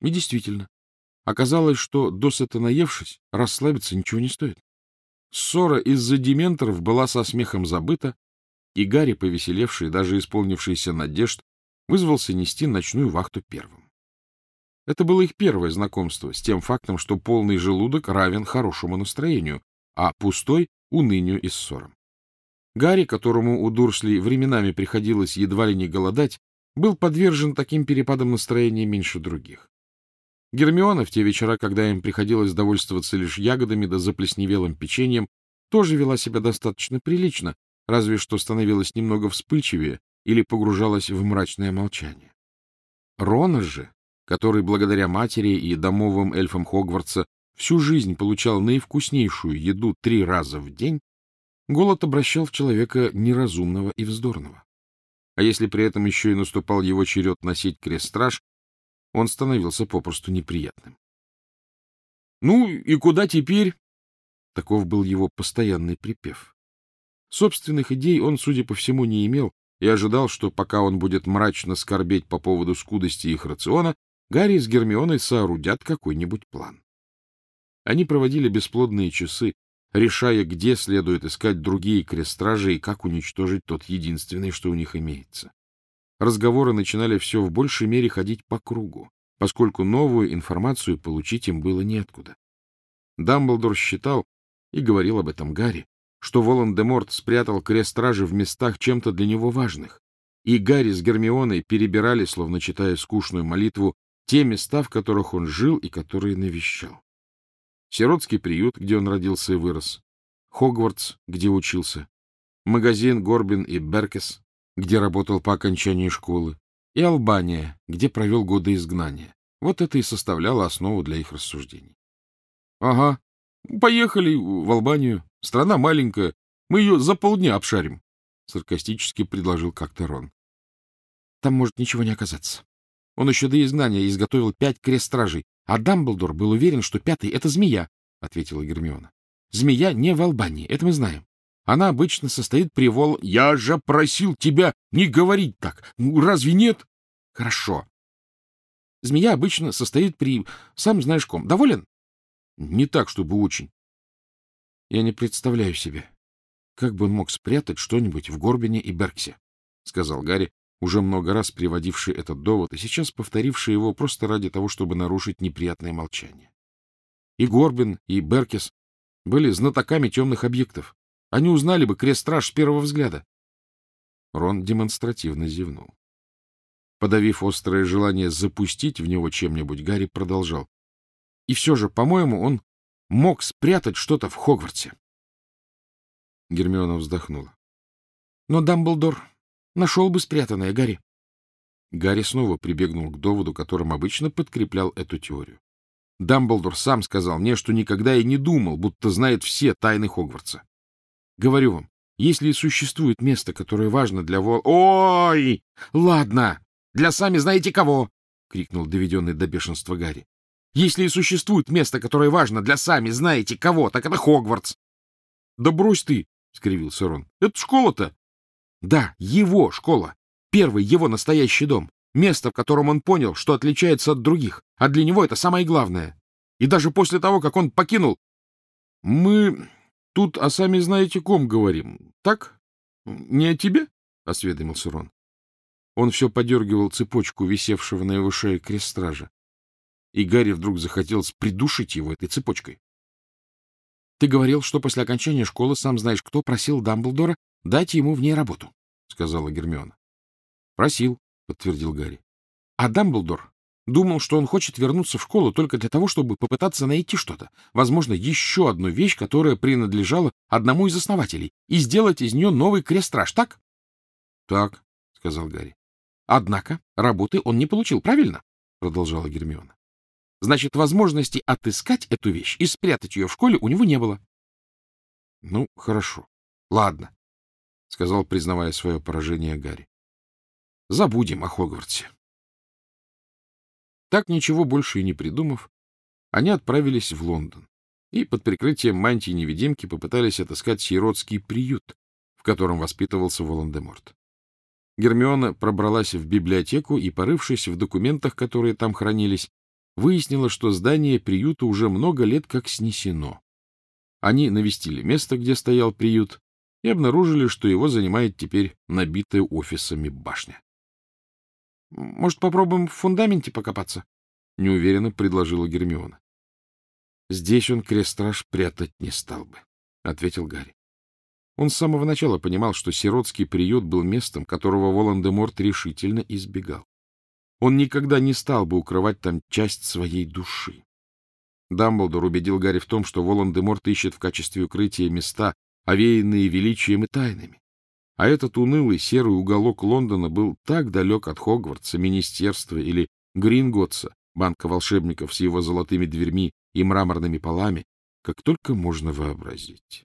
И действительно, оказалось, что, досыта наевшись, расслабиться ничего не стоит. Ссора из-за дементоров была со смехом забыта, и Гарри, повеселевший, даже исполнившийся надежд, вызвался нести ночную вахту первым. Это было их первое знакомство с тем фактом, что полный желудок равен хорошему настроению, а пустой — унынию и ссорам. Гарри, которому у Дурсли временами приходилось едва ли не голодать, был подвержен таким перепадам настроения меньше других. Гермиона в те вечера, когда им приходилось довольствоваться лишь ягодами да заплесневелым печеньем, тоже вела себя достаточно прилично, разве что становилась немного вспыльчивее или погружалась в мрачное молчание. Рона же, который благодаря матери и домовым эльфам Хогвартса всю жизнь получал наивкуснейшую еду три раза в день, голод обращал в человека неразумного и вздорного. А если при этом еще и наступал его черед носить крест-страж, он становился попросту неприятным. «Ну и куда теперь?» Таков был его постоянный припев. Собственных идей он, судя по всему, не имел и ожидал, что пока он будет мрачно скорбеть по поводу скудости их рациона, Гарри с Гермионой соорудят какой-нибудь план. Они проводили бесплодные часы, решая, где следует искать другие крестражи и как уничтожить тот единственный, что у них имеется. Разговоры начинали все в большей мере ходить по кругу, поскольку новую информацию получить им было неоткуда. Дамблдор считал, и говорил об этом Гарри, что Волан-де-Морт спрятал крест-стражи в местах чем-то для него важных, и Гарри с Гермионой перебирали, словно читая скучную молитву, те места, в которых он жил и которые навещал. Сиротский приют, где он родился и вырос, Хогвартс, где учился, магазин Горбин и Беркес, где работал по окончании школы, и Албания, где провел годы изгнания. Вот это и составляло основу для их рассуждений. — Ага, поехали в Албанию. Страна маленькая, мы ее за полдня обшарим, — саркастически предложил как-то Рон. — Там может ничего не оказаться. Он еще до изгнания изготовил пять крест-стражей, а Дамблдор был уверен, что пятый — это змея, — ответила Гермиона. — Змея не в Албании, это мы знаем. Она обычно состоит при вол... — Я же просил тебя не говорить так. Ну, разве нет? — Хорошо. Змея обычно состоит при... Сам знаешь ком. Доволен? — Не так, чтобы очень. Я не представляю себе, как бы он мог спрятать что-нибудь в Горбине и Берксе, — сказал Гарри, уже много раз приводивший этот довод и сейчас повторивший его просто ради того, чтобы нарушить неприятное молчание. И Горбин, и Беркес были знатоками темных объектов. Они узнали бы крест-страж с первого взгляда. Рон демонстративно зевнул. Подавив острое желание запустить в него чем-нибудь, Гарри продолжал. И все же, по-моему, он мог спрятать что-то в Хогвартсе. Гермиона вздохнула. Но Дамблдор Нашел бы спрятанное, Гарри. Гарри снова прибегнул к доводу, которым обычно подкреплял эту теорию. Дамблдор сам сказал мне, что никогда и не думал, будто знает все тайны Хогвартса. Говорю вам, если существует место, которое важно для Вол... — Ой! Ладно! Для сами знаете кого! — крикнул доведенный до бешенства Гарри. — Если и существует место, которое важно для сами знаете кого, так это Хогвартс. — Да брось ты! — скривился Рон. — Это школа-то! Да, его школа. Первый его настоящий дом. Место, в котором он понял, что отличается от других. А для него это самое главное. И даже после того, как он покинул... Мы тут о сами знаете ком говорим, так? Не о тебе? — осведомился Рон. Он все подергивал цепочку, висевшего на его шее крестража. И Гарри вдруг захотелось придушить его этой цепочкой. — Ты говорил, что после окончания школы сам знаешь кто просил Дамблдора дать ему в ней работу, — сказала Гермиона. — Просил, — подтвердил Гарри. — А Дамблдор думал, что он хочет вернуться в школу только для того, чтобы попытаться найти что-то, возможно, еще одну вещь, которая принадлежала одному из основателей, и сделать из нее новый крест-страж, так? — Так, — сказал Гарри. — Однако работы он не получил, правильно? — продолжала Гермиона. — Значит, возможности отыскать эту вещь и спрятать ее в школе у него не было. — Ну, хорошо. Ладно, — сказал, признавая свое поражение Гарри. — Забудем о Хогвартсе. Так, ничего больше и не придумав, они отправились в Лондон и под прикрытием мантии-невидимки попытались отыскать сиротский приют, в котором воспитывался Волан-де-Морт. Гермиона пробралась в библиотеку и, порывшись в документах, которые там хранились, выяснила, что здание приюта уже много лет как снесено. Они навестили место, где стоял приют, и обнаружили, что его занимает теперь набитая офисами башня. — Может, попробуем в фундаменте покопаться? — неуверенно предложила Гермиона. — Здесь он крест-страж прятать не стал бы, — ответил Гарри. Он с самого начала понимал, что сиротский приют был местом, которого Волан-де-Морт решительно избегал. Он никогда не стал бы укрывать там часть своей души. Дамблдор убедил Гарри в том, что Волан-де-Морт ищет в качестве укрытия места, овеянные величием и тайнами. А этот унылый серый уголок Лондона был так далек от Хогвартса, Министерства или Гринготса, банка волшебников с его золотыми дверьми и мраморными полами, как только можно вообразить.